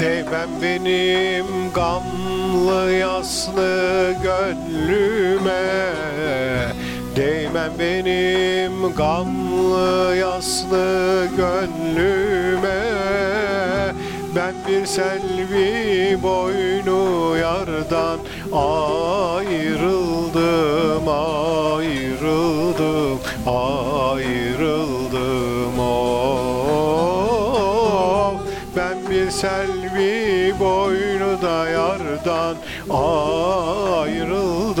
Değmem benim gamlı yaslı gönlüme. Değmem benim gamlı yaslı gönlüme. Ben bir selvi boynu yardan ayrıldım ayrıldım ayrıldım. Oh ben bir selvi yardan ayrıldım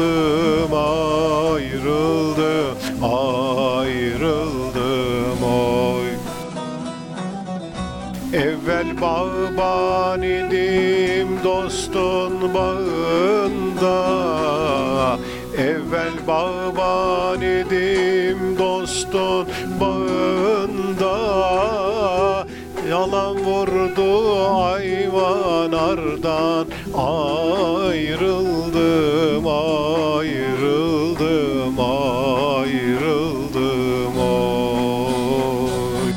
ayrıldım ayrıldım oy. Evvel bağban idim dostun bağında. Evvel bağban idim dostun bağında. Yalan vurdu ayvan ardan Ayrıldım, ayrıldım, ayrıldım oy.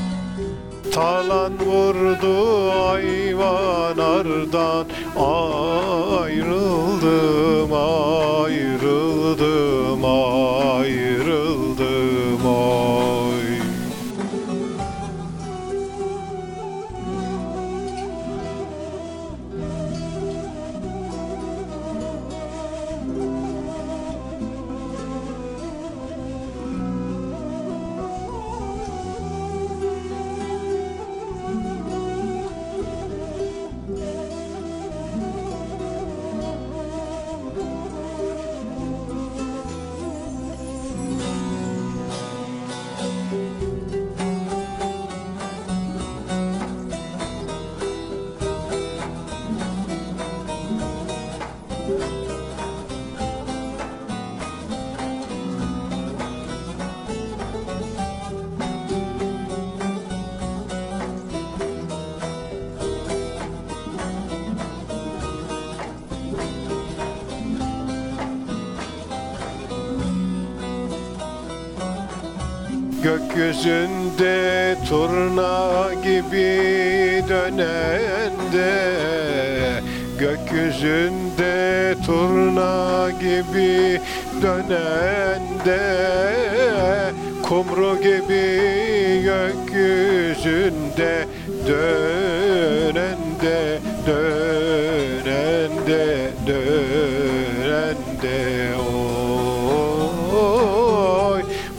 Talan vurdu ayvan ardan Ayrıldım, Gökyüzünde turna gibi dönende Gökyüzünde turna gibi dönende Kumru gibi gökyüzünde dönende Dönende, dönende oy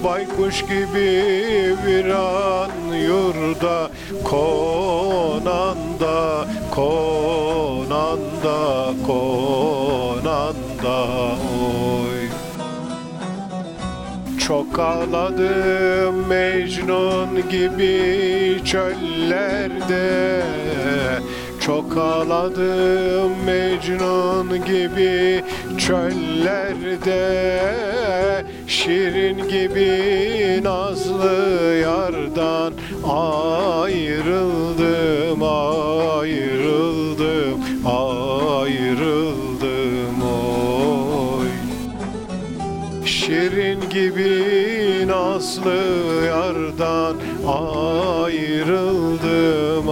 Baykuş gibi bir an yurda konanda konanda konanda oy. Çok ağladım Mecnun gibi çöllerde. Çok ağladım Mecnun gibi çöllerde Şirin gibi nazlı yardan Ayrıldım, ayrıldım, ayrıldım oy. Şirin gibi nazlı yardan ayrıldım ayrıldım